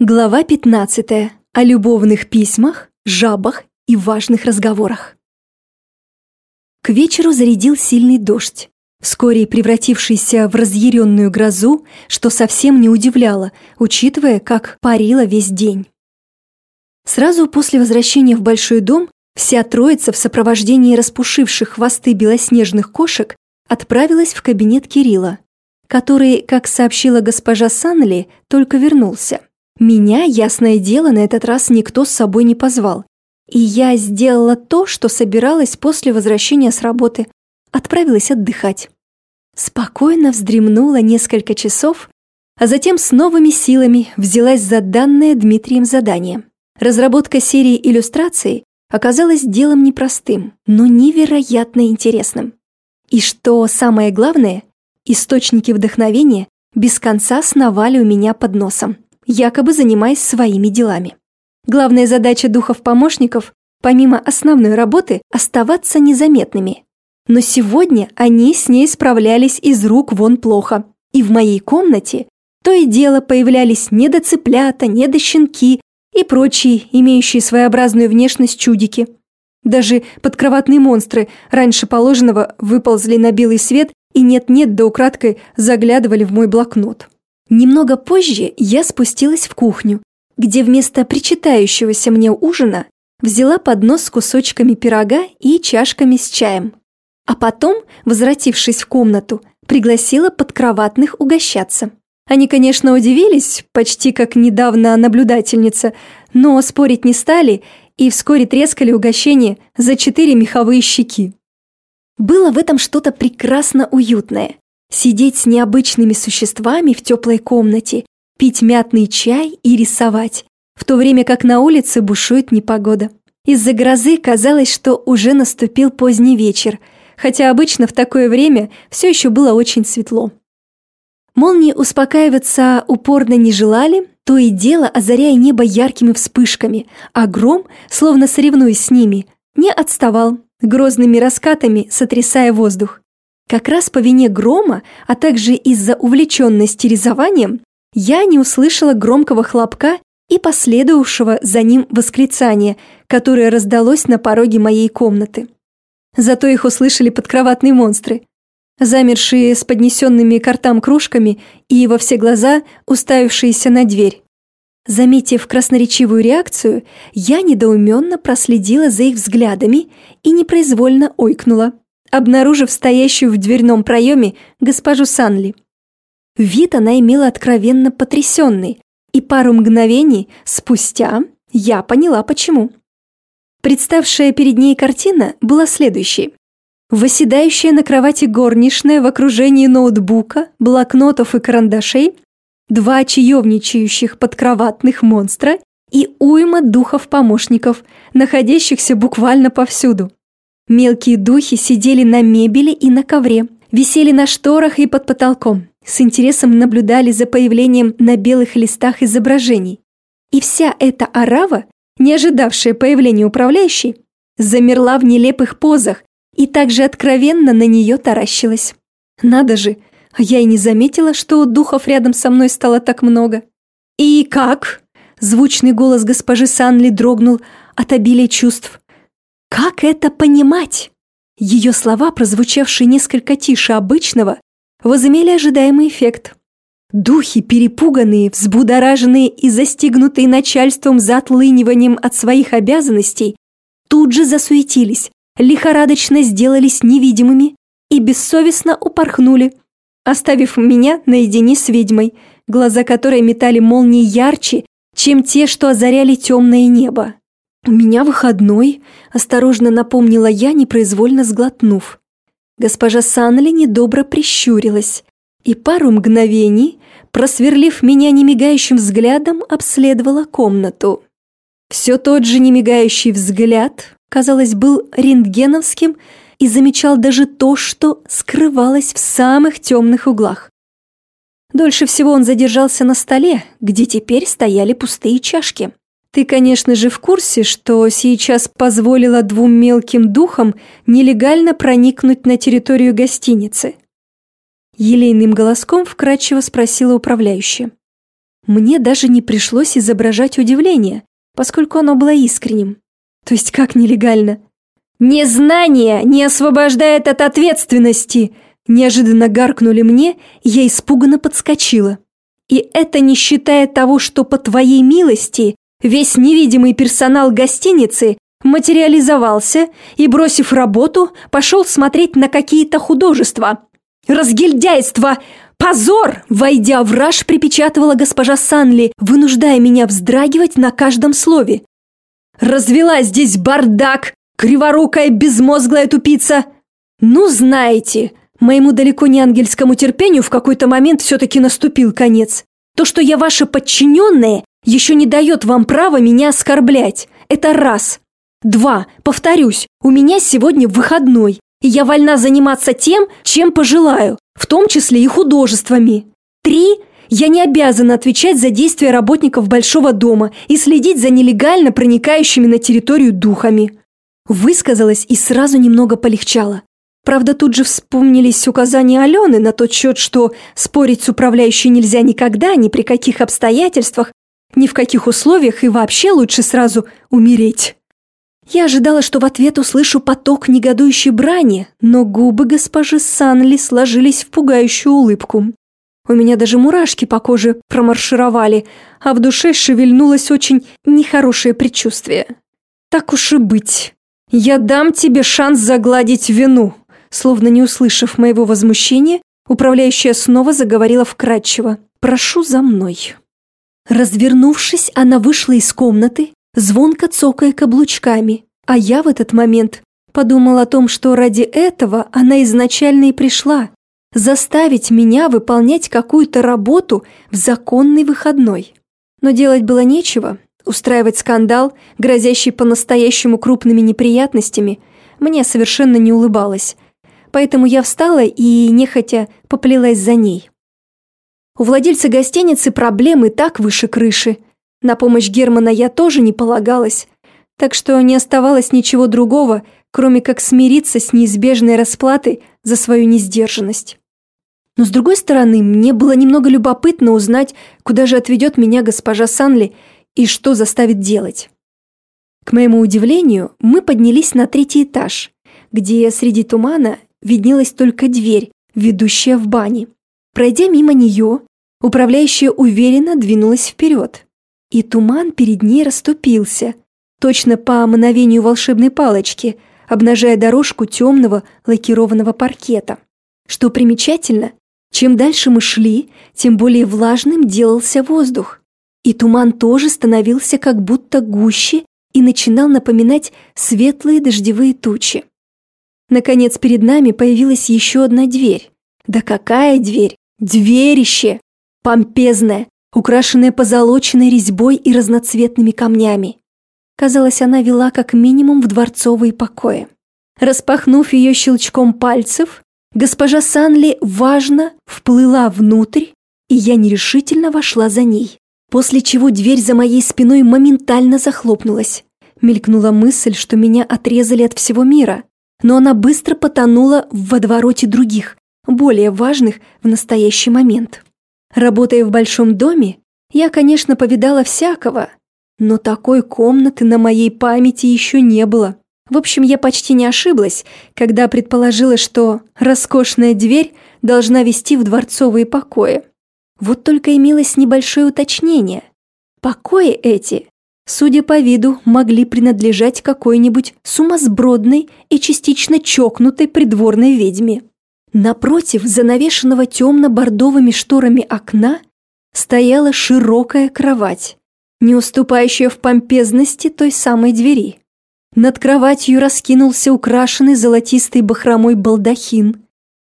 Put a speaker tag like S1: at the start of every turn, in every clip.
S1: Глава 15. О любовных письмах, жабах и важных разговорах. К вечеру зарядил сильный дождь, вскоре превратившийся в разъяренную грозу, что совсем не удивляло, учитывая, как парило весь день. Сразу после возвращения в большой дом вся троица в сопровождении распушивших хвосты белоснежных кошек отправилась в кабинет Кирилла, который, как сообщила госпожа Санли, только вернулся. Меня, ясное дело, на этот раз никто с собой не позвал. И я сделала то, что собиралась после возвращения с работы. Отправилась отдыхать. Спокойно вздремнула несколько часов, а затем с новыми силами взялась за данное Дмитрием задание. Разработка серии иллюстраций оказалась делом непростым, но невероятно интересным. И что самое главное, источники вдохновения без конца сновали у меня под носом якобы занимаясь своими делами. Главная задача духов-помощников, помимо основной работы, оставаться незаметными. Но сегодня они с ней справлялись из рук вон плохо. И в моей комнате то и дело появлялись недоцыплята, недощенки и прочие, имеющие своеобразную внешность чудики. Даже подкроватные монстры раньше положенного выползли на белый свет и нет-нет да украдкой заглядывали в мой блокнот. Немного позже я спустилась в кухню, где вместо причитающегося мне ужина взяла поднос с кусочками пирога и чашками с чаем. А потом, возвратившись в комнату, пригласила подкроватных угощаться. Они, конечно, удивились, почти как недавно наблюдательница, но спорить не стали и вскоре трескали угощение за четыре меховые щеки. Было в этом что-то прекрасно уютное. Сидеть с необычными существами в теплой комнате, пить мятный чай и рисовать, в то время как на улице бушует непогода. Из-за грозы казалось, что уже наступил поздний вечер, хотя обычно в такое время все еще было очень светло. Молнии успокаиваться упорно не желали, то и дело озаряя небо яркими вспышками, а гром, словно соревнуясь с ними, не отставал, грозными раскатами сотрясая воздух. Как раз по вине грома, а также из-за увлеченности рисованием, я не услышала громкого хлопка и последовавшего за ним восклицания, которое раздалось на пороге моей комнаты. Зато их услышали подкроватные монстры, замершие с поднесенными к ртам кружками и во все глаза уставившиеся на дверь. Заметив красноречивую реакцию, я недоуменно проследила за их взглядами и непроизвольно ойкнула обнаружив стоящую в дверном проеме госпожу Санли. Вид она имела откровенно потрясенный, и пару мгновений спустя я поняла почему. Представшая перед ней картина была следующей. Восседающая на кровати горничная в окружении ноутбука, блокнотов и карандашей, два чаевничающих подкроватных монстра и уйма духов-помощников, находящихся буквально повсюду. Мелкие духи сидели на мебели и на ковре, висели на шторах и под потолком, с интересом наблюдали за появлением на белых листах изображений. И вся эта арава, не ожидавшая появления управляющей, замерла в нелепых позах и также откровенно на нее таращилась. Надо же, я и не заметила, что духов рядом со мной стало так много. «И как?» Звучный голос госпожи Санли дрогнул от обилия чувств. Как это понимать? Ее слова, прозвучавшие несколько тише обычного, возымели ожидаемый эффект. Духи, перепуганные, взбудораженные и застигнутые начальством за отлыниванием от своих обязанностей, тут же засуетились, лихорадочно сделались невидимыми и бессовестно упорхнули, оставив меня наедине с ведьмой, глаза которой метали молнии ярче, чем те, что озаряли темное небо. «У меня выходной», — осторожно напомнила я, непроизвольно сглотнув. Госпожа Санли недобро прищурилась и пару мгновений, просверлив меня немигающим взглядом, обследовала комнату. Все тот же немигающий взгляд, казалось, был рентгеновским и замечал даже то, что скрывалось в самых темных углах. Дольше всего он задержался на столе, где теперь стояли пустые чашки. Ты, конечно же, в курсе, что сейчас позволила двум мелким духам нелегально проникнуть на территорию гостиницы?» Елейным голоском вкратчиво спросила управляющая. Мне даже не пришлось изображать удивление, поскольку оно было искренним. То есть как нелегально? «Незнание не освобождает от ответственности!» Неожиданно гаркнули мне, я испуганно подскочила. И это не считая того, что по твоей милости весь невидимый персонал гостиницы материализовался и, бросив работу, пошел смотреть на какие-то художества. «Разгильдяйство! Позор!» Войдя в раж, припечатывала госпожа Санли, вынуждая меня вздрагивать на каждом слове. «Развела здесь бардак! Криворукая безмозглая тупица!» «Ну, знаете, моему далеко не ангельскому терпению в какой-то момент все-таки наступил конец. То, что я ваша подчиненная, еще не дает вам права меня оскорблять. Это раз. Два. Повторюсь, у меня сегодня выходной, и я вольна заниматься тем, чем пожелаю, в том числе и художествами. Три. Я не обязана отвечать за действия работников Большого дома и следить за нелегально проникающими на территорию духами. Высказалась и сразу немного полегчало. Правда, тут же вспомнились указания Алены на тот счет, что спорить с управляющей нельзя никогда, ни при каких обстоятельствах, ни в каких условиях и вообще лучше сразу умереть. Я ожидала, что в ответ услышу поток негодующей брани, но губы госпожи Санли сложились в пугающую улыбку. У меня даже мурашки по коже промаршировали, а в душе шевельнулось очень нехорошее предчувствие. «Так уж и быть. Я дам тебе шанс загладить вину», словно не услышав моего возмущения, управляющая снова заговорила вкратчиво. «Прошу за мной». Развернувшись, она вышла из комнаты, звонко цокая каблучками, а я в этот момент подумал о том, что ради этого она изначально и пришла – заставить меня выполнять какую-то работу в законный выходной. Но делать было нечего, устраивать скандал, грозящий по-настоящему крупными неприятностями, мне совершенно не улыбалось, поэтому я встала и, нехотя, поплелась за ней. У владельца гостиницы проблемы так выше крыши – на помощь Германа я тоже не полагалась, так что не оставалось ничего другого, кроме как смириться с неизбежной расплатой за свою несдержанность. Но с другой стороны, мне было немного любопытно узнать, куда же отведет меня госпожа Санли и что заставит делать. К моему удивлению, мы поднялись на третий этаж, где среди тумана виднелась только дверь, ведущая в бане. Пройдя мимо нее, управляющая уверенно двинулась вперед. И туман перед ней расступился, точно по мановению волшебной палочки, обнажая дорожку темного лакированного паркета. Что примечательно, чем дальше мы шли, тем более влажным делался воздух. И туман тоже становился как будто гуще и начинал напоминать светлые дождевые тучи. Наконец перед нами появилась еще одна дверь. Да какая дверь? Дверище! Помпезное, украшенная позолоченной резьбой и разноцветными камнями. Казалось, она вела как минимум в дворцовые покои. Распахнув ее щелчком пальцев, госпожа Санли важно вплыла внутрь, и я нерешительно вошла за ней, после чего дверь за моей спиной моментально захлопнулась. Мелькнула мысль, что меня отрезали от всего мира, но она быстро потонула в водовороте других, более важных в настоящий момент. Работая в большом доме, я, конечно, повидала всякого, но такой комнаты на моей памяти еще не было. В общем, я почти не ошиблась, когда предположила, что роскошная дверь должна вести в дворцовые покои. Вот только имелось небольшое уточнение. Покои эти, судя по виду, могли принадлежать какой-нибудь сумасбродной и частично чокнутой придворной ведьме. Напротив занавешенного темно-бордовыми шторами окна стояла широкая кровать, не уступающая в помпезности той самой двери. Над кроватью раскинулся украшенный золотистой бахромой балдахин,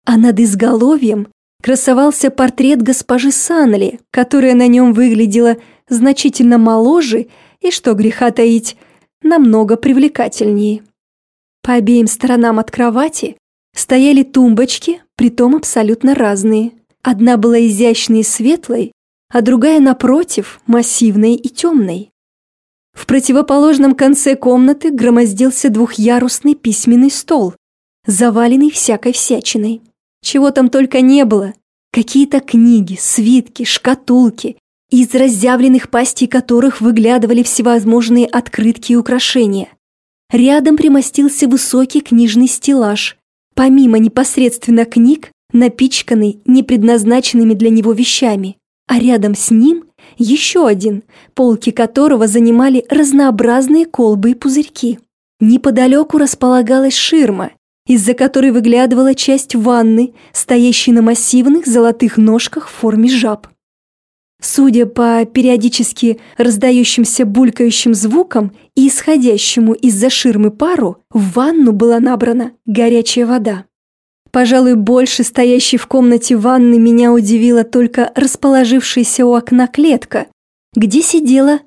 S1: а над изголовьем красовался портрет госпожи Санли, которая на нем выглядела значительно моложе и, что греха таить, намного привлекательнее. По обеим сторонам от кровати Стояли тумбочки, притом абсолютно разные. Одна была изящной и светлой, а другая, напротив, массивной и темной. В противоположном конце комнаты громоздился двухъярусный письменный стол, заваленный всякой всячиной. Чего там только не было. Какие-то книги, свитки, шкатулки, из разъявленных пастей которых выглядывали всевозможные открытки и украшения. Рядом примостился высокий книжный стеллаж. Помимо непосредственно книг, напичканный непредназначенными для него вещами, а рядом с ним еще один, полки которого занимали разнообразные колбы и пузырьки. Неподалеку располагалась ширма, из-за которой выглядывала часть ванны, стоящей на массивных золотых ножках в форме жаб. Судя по периодически раздающимся булькающим звукам и исходящему из-за ширмы пару, в ванну была набрана горячая вода. Пожалуй, больше стоящей в комнате ванны меня удивила только расположившаяся у окна клетка, где сидела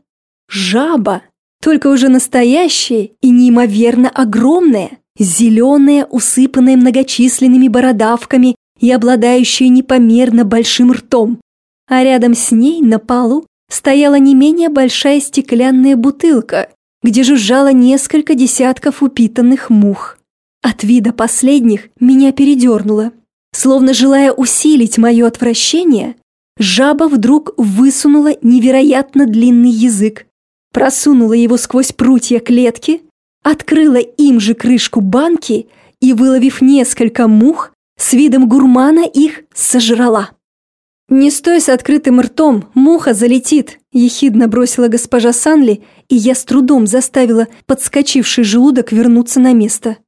S1: жаба, только уже настоящая и неимоверно огромная, зеленая, усыпанная многочисленными бородавками и обладающая непомерно большим ртом. А рядом с ней на полу стояла не менее большая стеклянная бутылка, где жужжало несколько десятков упитанных мух. От вида последних меня передернуло. Словно желая усилить мое отвращение, жаба вдруг высунула невероятно длинный язык, просунула его сквозь прутья клетки, открыла им же крышку банки и, выловив несколько мух, с видом гурмана их сожрала. «Не стой с открытым ртом, муха залетит!» – ехидно бросила госпожа Санли, и я с трудом заставила подскочивший желудок вернуться на место.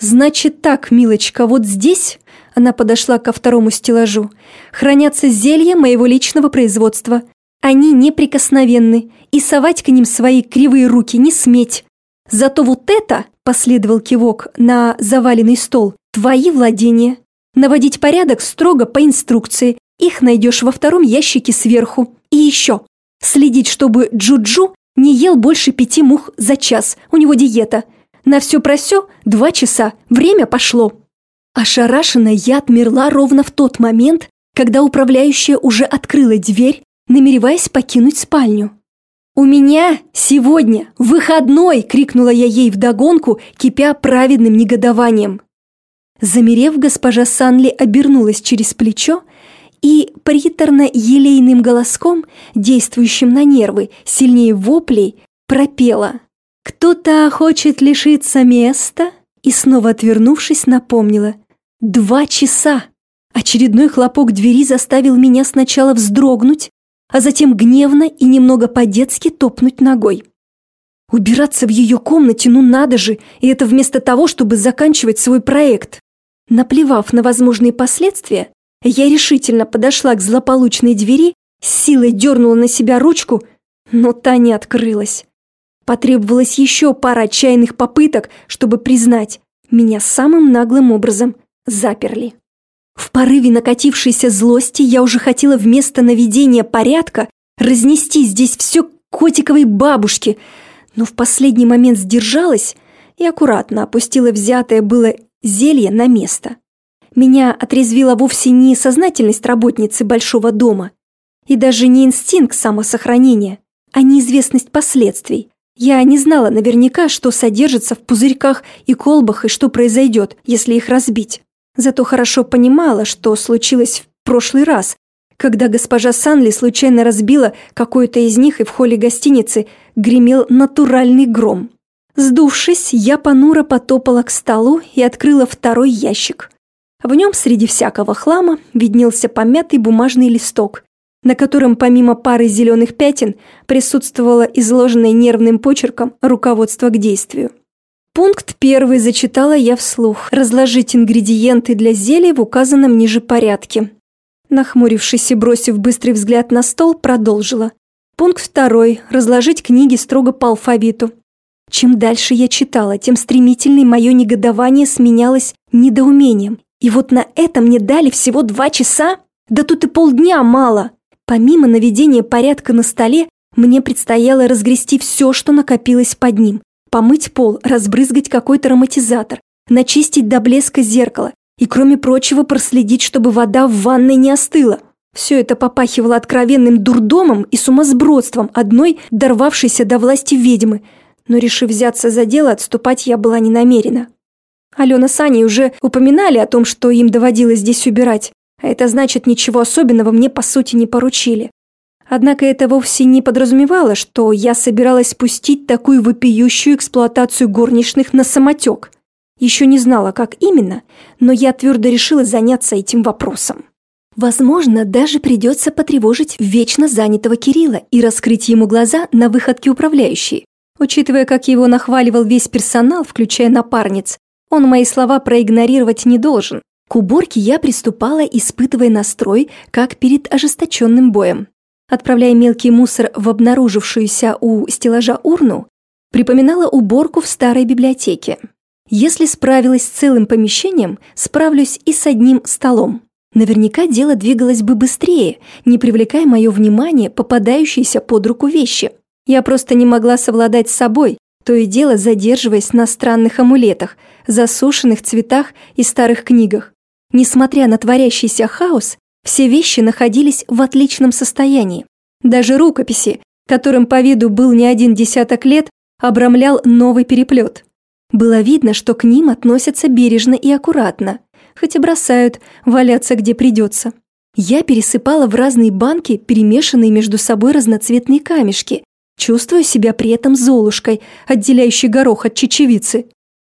S1: «Значит так, милочка, вот здесь...» Она подошла ко второму стеллажу. «Хранятся зелья моего личного производства. Они неприкосновенны, и совать к ним свои кривые руки не сметь. Зато вот это, последовал кивок на заваленный стол, твои владения. Наводить порядок строго по инструкции. Их найдешь во втором ящике сверху. И еще. Следить, чтобы Джуджу не ел больше пяти мух за час. У него диета – на все про все два часа, время пошло. Ошарашенная я отмерла ровно в тот момент, когда управляющая уже открыла дверь, намереваясь покинуть спальню. «У меня сегодня выходной!» — крикнула я ей вдогонку, кипя праведным негодованием. Замерев, госпожа Санли обернулась через плечо и приторно-елейным голоском, действующим на нервы, сильнее воплей, пропела. «Кто-то хочет лишиться места?» И снова отвернувшись, напомнила. «Два часа!» Очередной хлопок двери заставил меня сначала вздрогнуть, а затем гневно и немного по-детски топнуть ногой. Убираться в ее комнате, ну надо же, и это вместо того, чтобы заканчивать свой проект. Наплевав на возможные последствия, я решительно подошла к злополучной двери, с силой дернула на себя ручку, но та не открылась. Потребовалось еще пара отчаянных попыток, чтобы признать, меня самым наглым образом заперли. В порыве накатившейся злости я уже хотела вместо наведения порядка разнести здесь все котиковой бабушке, но в последний момент сдержалась и аккуратно опустила взятое было зелье на место. Меня отрезвила вовсе не сознательность работницы большого дома и даже не инстинкт самосохранения, а неизвестность последствий. Я не знала наверняка, что содержится в пузырьках и колбах и что произойдет, если их разбить. Зато хорошо понимала, что случилось в прошлый раз, когда госпожа Санли случайно разбила какой-то из них, и в холле гостиницы гремел натуральный гром. Сдувшись, я понуро потопала к столу и открыла второй ящик. В нем среди всякого хлама виднелся помятый бумажный листок, на котором помимо пары зеленых пятен присутствовало изложенное нервным почерком руководство к действию. Пункт первый зачитала я вслух. Разложить ингредиенты для зелья в указанном ниже порядке. Нахмурившись и бросив быстрый взгляд на стол, продолжила. Пункт второй. Разложить книги строго по алфавиту. Чем дальше я читала, тем стремительнее мое негодование сменялось недоумением. И вот на это мне дали всего два часа? Да тут и полдня мало. Помимо наведения порядка на столе, мне предстояло разгрести все, что накопилось под ним. Помыть пол, разбрызгать какой-то ароматизатор, начистить до блеска зеркало и, кроме прочего, проследить, чтобы вода в ванной не остыла. Все это попахивало откровенным дурдомом и сумасбродством одной дорвавшейся до власти ведьмы, но, решив взяться за дело, отступать я была не намерена. Алена с Аней уже упоминали о том, что им доводилось здесь убирать, а это значит, ничего особенного мне по сути не поручили. Однако это вовсе не подразумевало, что я собиралась спустить такую вопиющую эксплуатацию горничных на самотек. Еще не знала, как именно, но я твердо решила заняться этим вопросом. Возможно, даже придется потревожить вечно занятого Кирилла и раскрыть ему глаза на выходке управляющей. Учитывая, как его нахваливал весь персонал, включая напарниц, он мои слова проигнорировать не должен. К уборке я приступала, испытывая настрой, как перед ожесточенным боем. Отправляя мелкий мусор в обнаружившуюся у стеллажа урну, припоминала уборку в старой библиотеке. Если справилась с целым помещением, справлюсь и с одним столом. Наверняка дело двигалось бы быстрее, не привлекая мое внимание попадающиеся под руку вещи. Я просто не могла совладать с собой, то и дело задерживаясь на странных амулетах, засушенных цветах и старых книгах. Несмотря на творящийся хаос, все вещи находились в отличном состоянии. Даже рукописи, которым по виду был не один десяток лет, обрамлял новый переплет. Было видно, что к ним относятся бережно и аккуратно, хоть и бросают валяться где придется. Я пересыпала в разные банки перемешанные между собой разноцветные камешки, чувствуя себя при этом золушкой, отделяющей горох от чечевицы.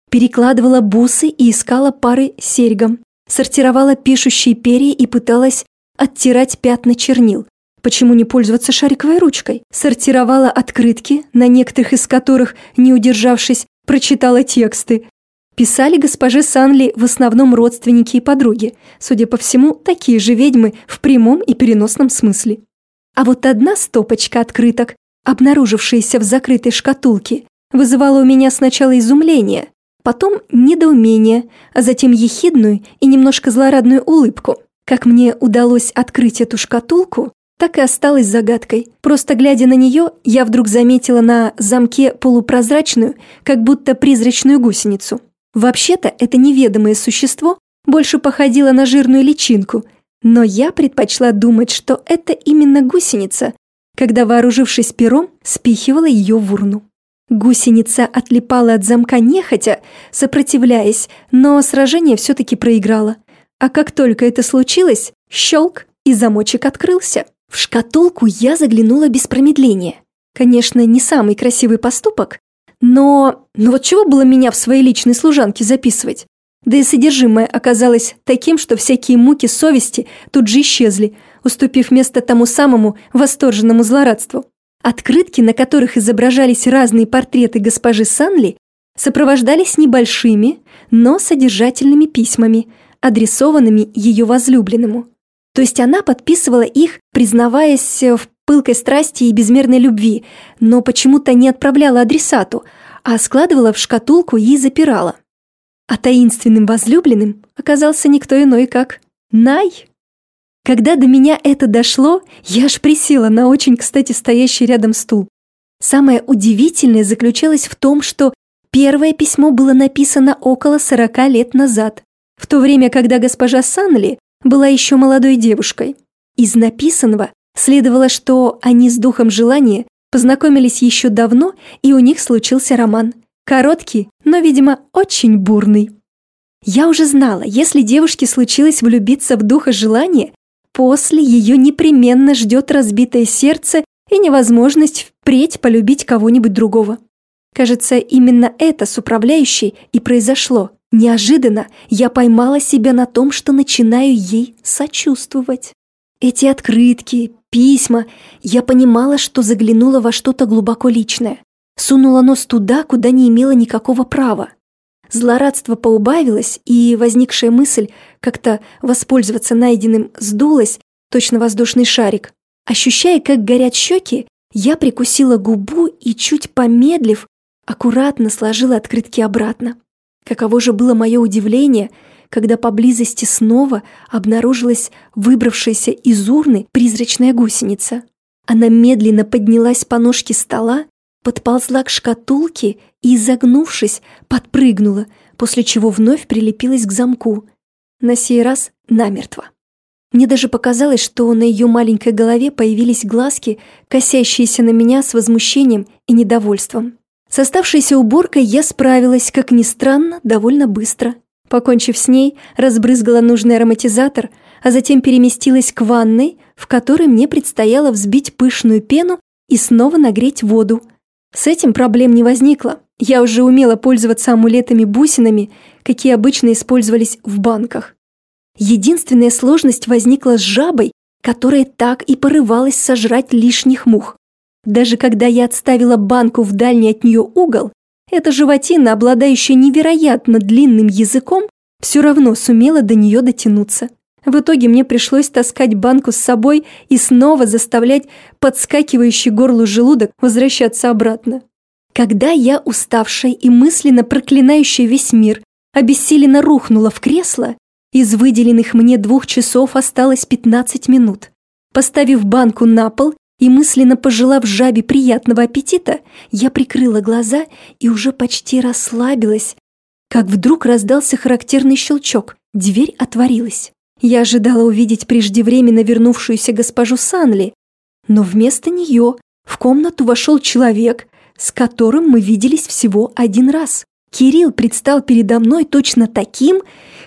S1: Перекладывала бусы и искала пары серьгам сортировала пишущие перья и пыталась оттирать пятна чернил. Почему не пользоваться шариковой ручкой? Сортировала открытки, на некоторых из которых, не удержавшись, прочитала тексты. Писали госпоже Санли в основном родственники и подруги, судя по всему, такие же ведьмы в прямом и переносном смысле. А вот одна стопочка открыток, обнаружившаяся в закрытой шкатулке, вызывала у меня сначала изумление, потом недоумение, а затем ехидную и немножко злорадную улыбку. Как мне удалось открыть эту шкатулку, так и осталась загадкой. Просто глядя на нее, я вдруг заметила на замке полупрозрачную, как будто призрачную гусеницу. Вообще-то это неведомое существо больше походило на жирную личинку, но я предпочла думать, что это именно гусеница, когда, вооружившись пером, спихивала ее в урну. Гусеница отлипала от замка нехотя, сопротивляясь, но сражение все-таки проиграла. А как только это случилось, щелк, и замочек открылся. В шкатулку я заглянула без промедления. Конечно, не самый красивый поступок, но... Но вот чего было меня в своей личной служанке записывать? Да и содержимое оказалось таким, что всякие муки совести тут же исчезли, уступив место тому самому восторженному злорадству. Открытки, на которых изображались разные портреты госпожи Санли, сопровождались небольшими, но содержательными письмами, адресованными ее возлюбленному. То есть она подписывала их, признаваясь в пылкой страсти и безмерной любви, но почему-то не отправляла адресату, а складывала в шкатулку и запирала. А таинственным возлюбленным оказался никто иной, как Най. Когда до меня это дошло, я аж присела на очень, кстати, стоящий рядом стул. Самое удивительное заключалось в том, что первое письмо было написано около 40 лет назад, в то время, когда госпожа Санли была еще молодой девушкой. Из написанного следовало, что они с духом желания познакомились еще давно, и у них случился роман. Короткий, но, видимо, очень бурный. Я уже знала, если девушке случилось влюбиться в духа желания, После ее непременно ждет разбитое сердце и невозможность впредь полюбить кого-нибудь другого. Кажется, именно это с управляющей и произошло. Неожиданно я поймала себя на том, что начинаю ей сочувствовать. Эти открытки, письма, я понимала, что заглянула во что-то глубоко личное. Сунула нос туда, куда не имела никакого права. Злорадство поубавилось, и возникшая мысль как-то воспользоваться найденным сдулась, точно воздушный шарик. Ощущая, как горят щеки, я прикусила губу и, чуть помедлив, аккуратно сложила открытки обратно. Каково же было мое удивление, когда поблизости снова обнаружилась выбравшаяся из урны призрачная гусеница. Она медленно поднялась по ножке стола подползла к шкатулке и, изогнувшись, подпрыгнула, после чего вновь прилепилась к замку. На сей раз намертво. Мне даже показалось, что на ее маленькой голове появились глазки, косящиеся на меня с возмущением и недовольством. С оставшейся уборкой я справилась, как ни странно, довольно быстро. Покончив с ней, разбрызгала нужный ароматизатор, а затем переместилась к ванной, в которой мне предстояло взбить пышную пену и снова нагреть воду. С этим проблем не возникло. Я уже умела пользоваться амулетами-бусинами, какие обычно использовались в банках. Единственная сложность возникла с жабой, которая так и порывалась сожрать лишних мух. Даже когда я отставила банку в дальний от нее угол, эта животина, обладающая невероятно длинным языком, все равно сумела до нее дотянуться. В итоге мне пришлось таскать банку с собой и снова заставлять подскакивающий горлу желудок возвращаться обратно. Когда я, уставшая и мысленно проклинающая весь мир, обессиленно рухнула в кресло, из выделенных мне двух часов осталось 15 минут. Поставив банку на пол и мысленно пожелав жабе приятного аппетита, я прикрыла глаза и уже почти расслабилась, как вдруг раздался характерный щелчок, дверь отворилась. Я ожидала увидеть преждевременно вернувшуюся госпожу Санли, но вместо нее в комнату вошел человек, с которым мы виделись всего один раз. Кирилл предстал передо мной точно таким,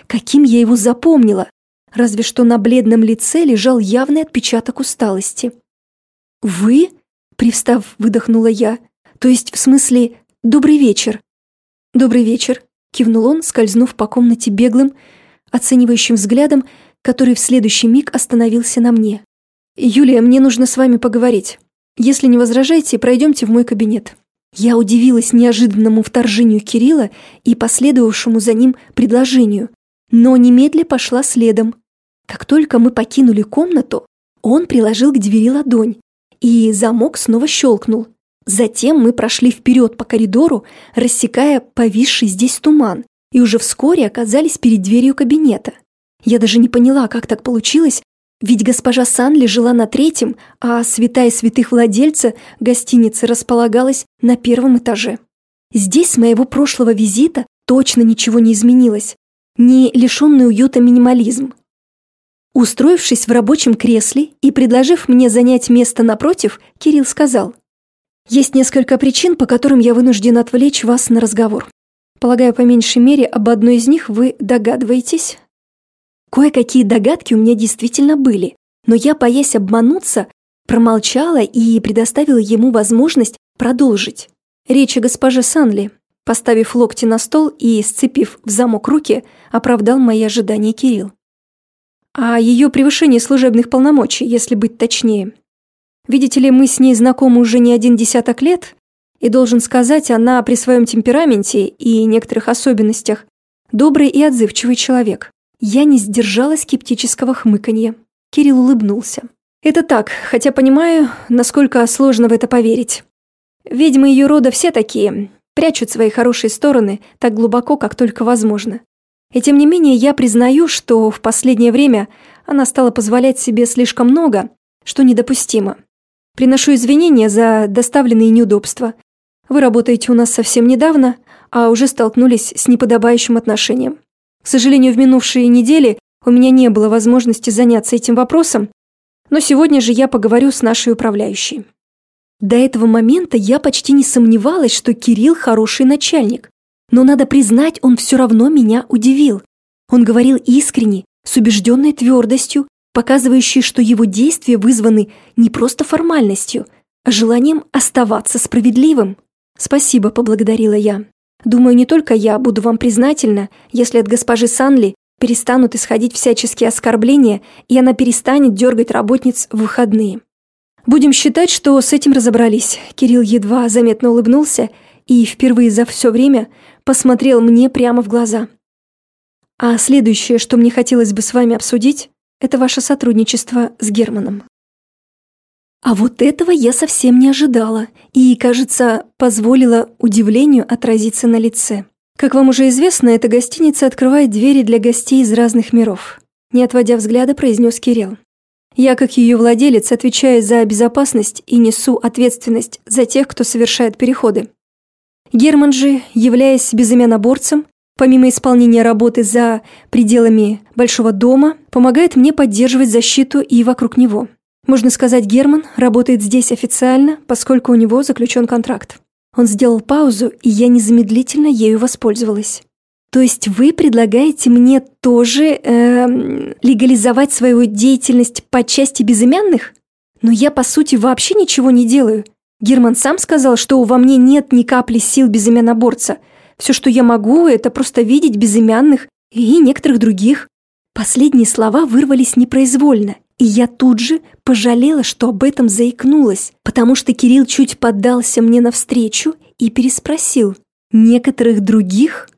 S1: каким я его запомнила, разве что на бледном лице лежал явный отпечаток усталости. «Вы?» — привстав, выдохнула я. «То есть, в смысле, добрый вечер?» «Добрый вечер», — кивнул он, скользнув по комнате беглым, оценивающим взглядом, который в следующий миг остановился на мне. «Юлия, мне нужно с вами поговорить. Если не возражаете, пройдемте в мой кабинет». Я удивилась неожиданному вторжению Кирилла и последовавшему за ним предложению, но немедля пошла следом. Как только мы покинули комнату, он приложил к двери ладонь, и замок снова щелкнул. Затем мы прошли вперед по коридору, рассекая повисший здесь туман, и уже вскоре оказались перед дверью кабинета. Я даже не поняла, как так получилось, ведь госпожа Санли жила на третьем, а святая святых владельца гостиницы располагалась на первом этаже. Здесь с моего прошлого визита точно ничего не изменилось. Не лишенный уюта минимализм. Устроившись в рабочем кресле и предложив мне занять место напротив, Кирилл сказал, «Есть несколько причин, по которым я вынужден отвлечь вас на разговор. Полагаю, по меньшей мере, об одной из них вы догадываетесь?» Кое-какие догадки у меня действительно были, но я, боясь обмануться, промолчала и предоставила ему возможность продолжить. Речь о госпоже Санли, поставив локти на стол и сцепив в замок руки, оправдал мои ожидания Кирилл. А ее превышение служебных полномочий, если быть точнее. Видите ли, мы с ней знакомы уже не один десяток лет, и, должен сказать, она при своем темпераменте и некоторых особенностях добрый и отзывчивый человек. Я не сдержала скептического хмыканья. Кирилл улыбнулся. «Это так, хотя понимаю, насколько сложно в это поверить. Ведьмы ее рода все такие, прячут свои хорошие стороны так глубоко, как только возможно. И тем не менее я признаю, что в последнее время она стала позволять себе слишком много, что недопустимо. Приношу извинения за доставленные неудобства. Вы работаете у нас совсем недавно, а уже столкнулись с неподобающим отношением. К сожалению, в минувшие недели у меня не было возможности заняться этим вопросом, но сегодня же я поговорю с нашей управляющей. До этого момента я почти не сомневалась, что Кирилл хороший начальник. Но надо признать, он все равно меня удивил. Он говорил искренне, с убежденной твердостью, показывающей, что его действия вызваны не просто формальностью, а желанием оставаться справедливым. «Спасибо», — поблагодарила я. Думаю, не только я буду вам признательна, если от госпожи Санли перестанут исходить всяческие оскорбления, и она перестанет дергать работниц в выходные. Будем считать, что с этим разобрались. Кирилл едва заметно улыбнулся и впервые за все время посмотрел мне прямо в глаза. А следующее, что мне хотелось бы с вами обсудить, это ваше сотрудничество с Германом. А вот этого я совсем не ожидала и, кажется, позволила удивлению отразиться на лице. Как вам уже известно, эта гостиница открывает двери для гостей из разных миров. Не отводя взгляда, произнес Кирилл. Я, как ее владелец, отвечаю за безопасность и несу ответственность за тех, кто совершает переходы. Герман же, являясь безымяноборцем, помимо исполнения работы за пределами большого дома, помогает мне поддерживать защиту и вокруг него. Можно сказать, Герман работает здесь официально, поскольку у него заключен контракт. Он сделал паузу, и я незамедлительно ею воспользовалась. То есть вы предлагаете мне тоже э, легализовать свою деятельность по части безымянных? Но я, по сути, вообще ничего не делаю. Герман сам сказал, что во мне нет ни капли сил безымяноборца. Все, что я могу, это просто видеть безымянных и некоторых других. Последние слова вырвались непроизвольно, и я тут же пожалела, что об этом заикнулась, потому что Кирилл чуть поддался мне навстречу и переспросил. «Некоторых других?»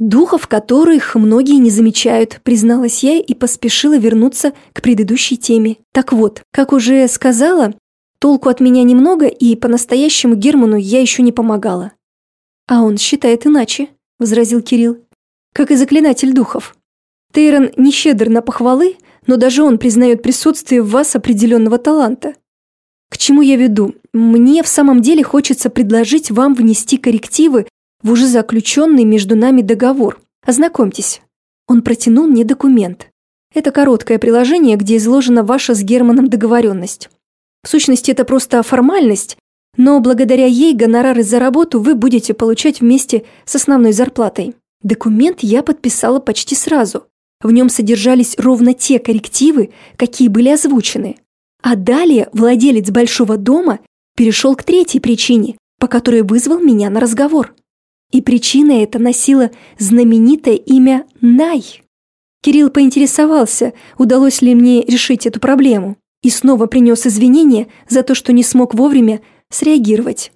S1: Духов которых многие не замечают, призналась я и поспешила вернуться к предыдущей теме. Так вот, как уже сказала, толку от меня немного, и по-настоящему Герману я еще не помогала. А он считает иначе, возразил Кирилл. Как и заклинатель духов. Тейрон не щедр на похвалы, но даже он признает присутствие в вас определенного таланта. К чему я веду? Мне в самом деле хочется предложить вам внести коррективы в уже заключенный между нами договор. Ознакомьтесь». Он протянул мне документ. Это короткое приложение, где изложена ваша с Германом договоренность. В сущности, это просто формальность, но благодаря ей гонорары за работу вы будете получать вместе с основной зарплатой. Документ я подписала почти сразу. В нем содержались ровно те коррективы, какие были озвучены. А далее владелец большого дома перешел к третьей причине, по которой вызвал меня на разговор. И причина эта носила знаменитое имя Най. Кирилл поинтересовался, удалось ли мне решить эту проблему, и снова принес извинения за то, что не смог вовремя среагировать.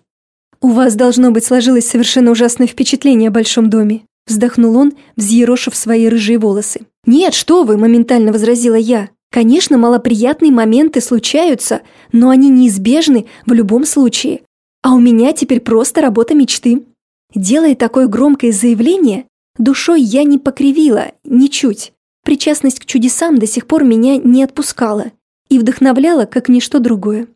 S1: «У вас, должно быть, сложилось совершенно ужасное впечатление о большом доме», вздохнул он, взъерошив свои рыжие волосы. «Нет, что вы!» – моментально возразила я. «Конечно, малоприятные моменты случаются, но они неизбежны в любом случае. А у меня теперь просто работа мечты. Делая такое громкое заявление, душой я не покривила, ничуть. Причастность к чудесам до сих пор меня не отпускала и вдохновляла, как ничто другое.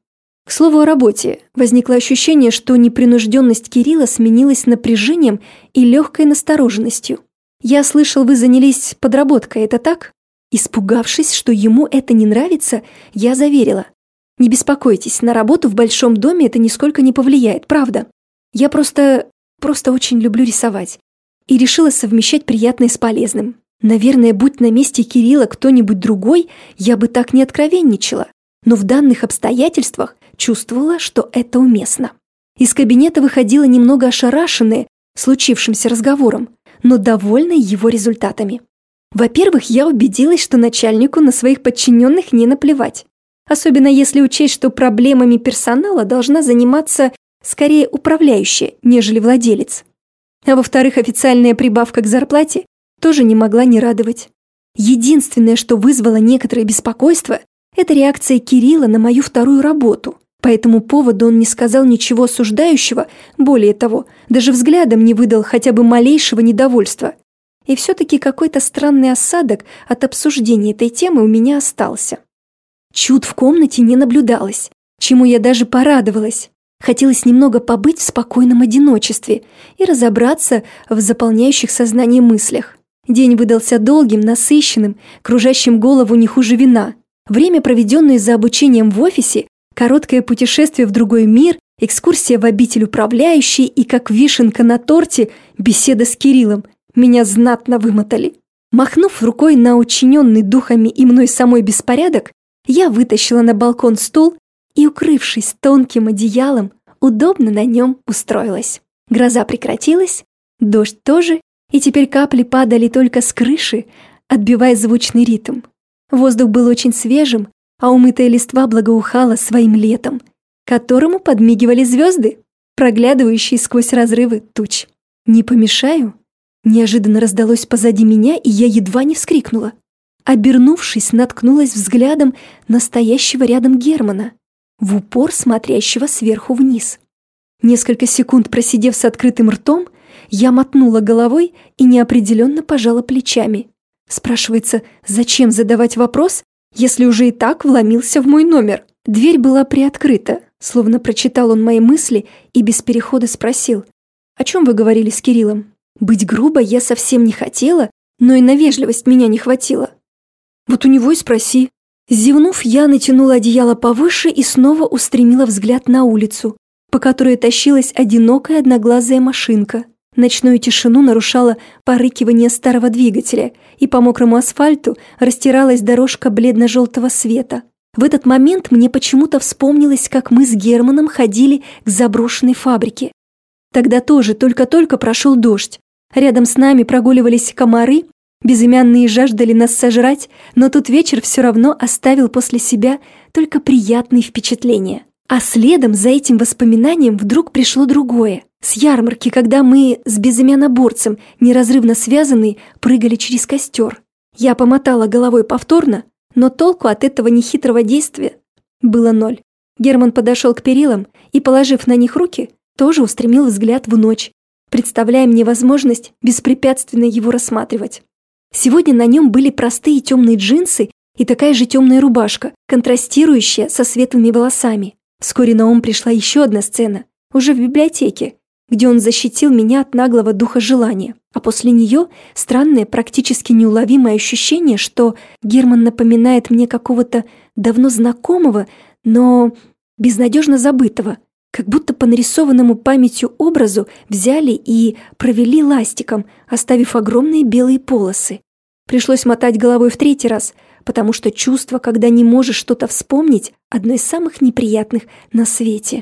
S1: К слову о работе, возникло ощущение, что непринужденность Кирилла сменилась напряжением и легкой настороженностью. «Я слышал, вы занялись подработкой, это так?» Испугавшись, что ему это не нравится, я заверила. «Не беспокойтесь, на работу в большом доме это нисколько не повлияет, правда. Я просто Просто очень люблю рисовать. И решила совмещать приятное с полезным. Наверное, будь на месте Кирилла кто-нибудь другой, я бы так не откровенничала. Но в данных обстоятельствах чувствовала, что это уместно. Из кабинета выходила немного ошарашенная случившимся разговором, но довольная его результатами. Во-первых, я убедилась, что начальнику на своих подчиненных не наплевать. Особенно если учесть, что проблемами персонала должна заниматься скорее управляющая, нежели владелец. А во-вторых, официальная прибавка к зарплате тоже не могла не радовать. Единственное, что вызвало некоторое беспокойство, это реакция Кирилла на мою вторую работу. По этому поводу он не сказал ничего осуждающего, более того, даже взглядом не выдал хотя бы малейшего недовольства. И все-таки какой-то странный осадок от обсуждения этой темы у меня остался. Чуд в комнате не наблюдалось, чему я даже порадовалась. Хотелось немного побыть в спокойном одиночестве и разобраться в заполняющих сознание мыслях. День выдался долгим, насыщенным, кружащим голову не хуже вина. Время, проведенное за обучением в офисе, короткое путешествие в другой мир, экскурсия в обитель управляющей и, как вишенка на торте, беседа с Кириллом, меня знатно вымотали. Махнув рукой на учиненный духами и мной самой беспорядок, я вытащила на балкон стул и, укрывшись тонким одеялом, удобно на нем устроилась. Гроза прекратилась, дождь тоже, и теперь капли падали только с крыши, отбивая звучный ритм. Воздух был очень свежим, а умытая листва благоухала своим летом, которому подмигивали звезды, проглядывающие сквозь разрывы туч. «Не помешаю?» Неожиданно раздалось позади меня, и я едва не вскрикнула. Обернувшись, наткнулась взглядом настоящего рядом Германа в упор смотрящего сверху вниз. Несколько секунд просидев с открытым ртом, я мотнула головой и неопределенно пожала плечами. Спрашивается, зачем задавать вопрос, если уже и так вломился в мой номер? Дверь была приоткрыта, словно прочитал он мои мысли и без перехода спросил, «О чем вы говорили с Кириллом?» Быть грубо я совсем не хотела, но и на вежливость меня не хватило. «Вот у него и спроси», Зевнув, я натянула одеяло повыше и снова устремила взгляд на улицу, по которой тащилась одинокая одноглазая машинка. Ночную тишину нарушало порыкивание старого двигателя, и по мокрому асфальту растиралась дорожка бледно-желтого света. В этот момент мне почему-то вспомнилось, как мы с Германом ходили к заброшенной фабрике. Тогда тоже только-только прошел дождь. Рядом с нами прогуливались комары, безымянные жаждали нас сожрать, но тут вечер все равно оставил после себя только приятные впечатления. А следом за этим воспоминанием вдруг пришло другое. С ярмарки, когда мы с безымяноборцем, неразрывно связанные, прыгали через костер. Я помотала головой повторно, но толку от этого нехитрого действия было ноль. Герман подошел к перилам и, положив на них руки, тоже устремил взгляд в ночь, представляя мне возможность беспрепятственно его рассматривать. Сегодня на нем были простые темные джинсы и такая же темная рубашка, контрастирующая со светлыми волосами. Вскоре на ум пришла еще одна сцена, уже в библиотеке, где он защитил меня от наглого духа желания. А после нее странное, практически неуловимое ощущение, что Герман напоминает мне какого-то давно знакомого, но безнадежно забытого, как будто по нарисованному памятью образу взяли и провели ластиком, оставив огромные белые полосы. Пришлось мотать головой в третий раз, потому что чувство, когда не можешь что-то вспомнить, одно из самых неприятных на свете.